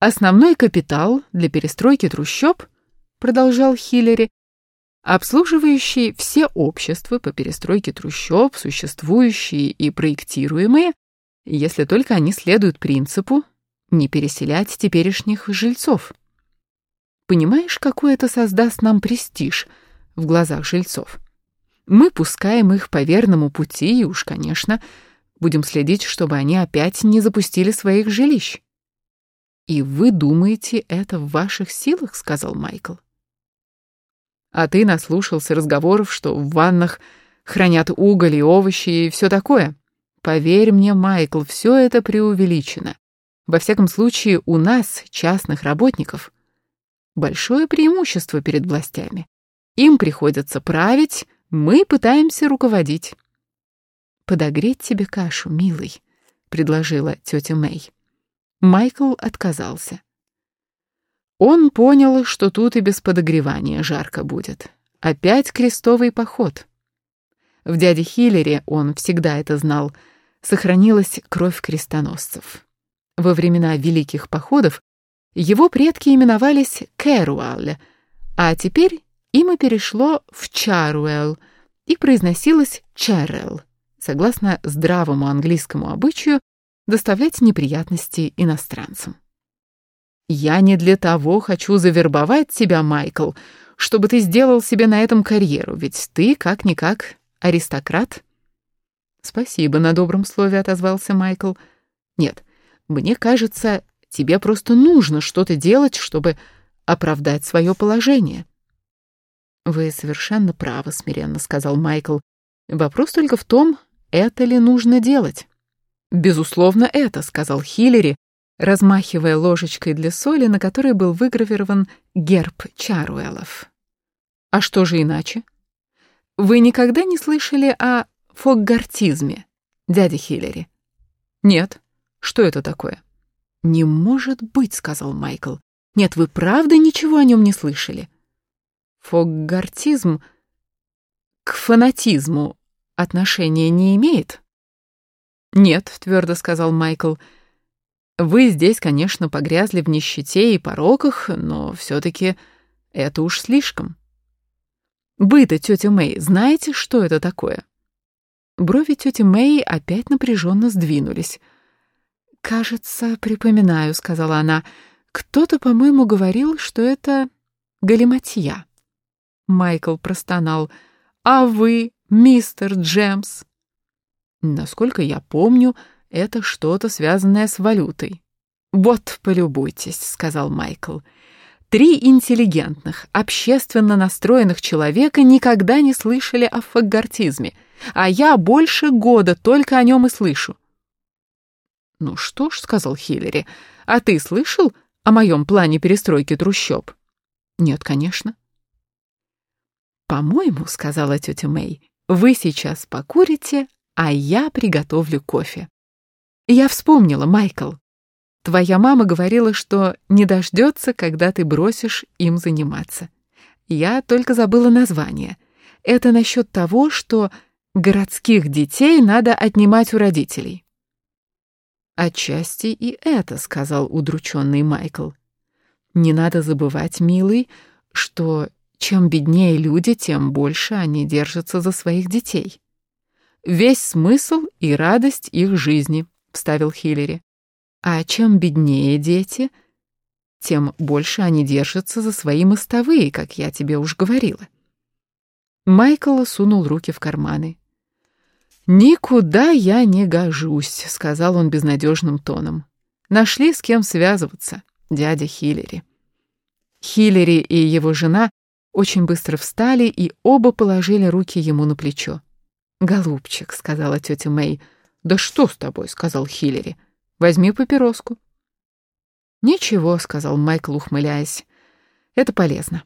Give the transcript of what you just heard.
Основной капитал для перестройки трущоб, продолжал Хиллери, обслуживающий все общества по перестройке трущоб, существующие и проектируемые, если только они следуют принципу не переселять теперешних жильцов. Понимаешь, какой это создаст нам престиж в глазах жильцов? Мы пускаем их по верному пути и уж, конечно, будем следить, чтобы они опять не запустили своих жилищ. «И вы думаете, это в ваших силах?» — сказал Майкл. «А ты наслушался разговоров, что в ваннах хранят уголь и овощи и все такое. Поверь мне, Майкл, все это преувеличено. Во всяком случае, у нас, частных работников, большое преимущество перед властями. Им приходится править, мы пытаемся руководить». «Подогреть тебе кашу, милый», — предложила тетя Мэй. Майкл отказался. Он понял, что тут и без подогревания жарко будет. Опять крестовый поход. В дяде Хиллере, он всегда это знал, сохранилась кровь крестоносцев. Во времена великих походов его предки именовались Кэруаль, а теперь им и перешло в Чаруэл и произносилось Чарел, согласно здравому английскому обычаю, доставлять неприятности иностранцам. «Я не для того хочу завербовать тебя, Майкл, чтобы ты сделал себе на этом карьеру, ведь ты, как-никак, аристократ». «Спасибо на добром слове», — отозвался Майкл. «Нет, мне кажется, тебе просто нужно что-то делать, чтобы оправдать свое положение». «Вы совершенно правы», — смиренно сказал Майкл. «Вопрос только в том, это ли нужно делать». «Безусловно, это», — сказал Хиллери, размахивая ложечкой для соли, на которой был выгравирован герб Чаруэлов. «А что же иначе? Вы никогда не слышали о фоггартизме, дядя Хиллери?» «Нет. Что это такое?» «Не может быть», — сказал Майкл. «Нет, вы правда ничего о нем не слышали?» «Фоггартизм к фанатизму отношения не имеет?» «Нет», — твердо сказал Майкл, — «вы здесь, конечно, погрязли в нищете и пороках, но все-таки это уж слишком». «Вы-то, тетя Мэй, знаете, что это такое?» Брови тети Мэй опять напряженно сдвинулись. «Кажется, припоминаю», — сказала она. «Кто-то, по-моему, говорил, что это галиматья». Майкл простонал. «А вы, мистер Джемс?» Насколько я помню, это что-то связанное с валютой. «Вот, полюбуйтесь», — сказал Майкл. «Три интеллигентных, общественно настроенных человека никогда не слышали о фагортизме, а я больше года только о нем и слышу». «Ну что ж», — сказал Хиллери, — «а ты слышал о моем плане перестройки трущоб?» «Нет, конечно». «По-моему», — сказала тетя Мэй, — «вы сейчас покурите, а я приготовлю кофе. Я вспомнила, Майкл. Твоя мама говорила, что не дождется, когда ты бросишь им заниматься. Я только забыла название. Это насчет того, что городских детей надо отнимать у родителей. «Отчасти и это», — сказал удрученный Майкл. «Не надо забывать, милый, что чем беднее люди, тем больше они держатся за своих детей». Весь смысл и радость их жизни, вставил Хиллери. А чем беднее дети, тем больше они держатся за свои мостовые, как я тебе уж говорила. Майкл сунул руки в карманы. «Никуда я не гожусь», — сказал он безнадежным тоном. «Нашли с кем связываться, дядя Хиллери». Хиллери и его жена очень быстро встали и оба положили руки ему на плечо. «Голубчик», — сказала тетя Мэй. «Да что с тобой?» — сказал Хиллери. «Возьми папироску». «Ничего», — сказал Майкл, ухмыляясь. «Это полезно».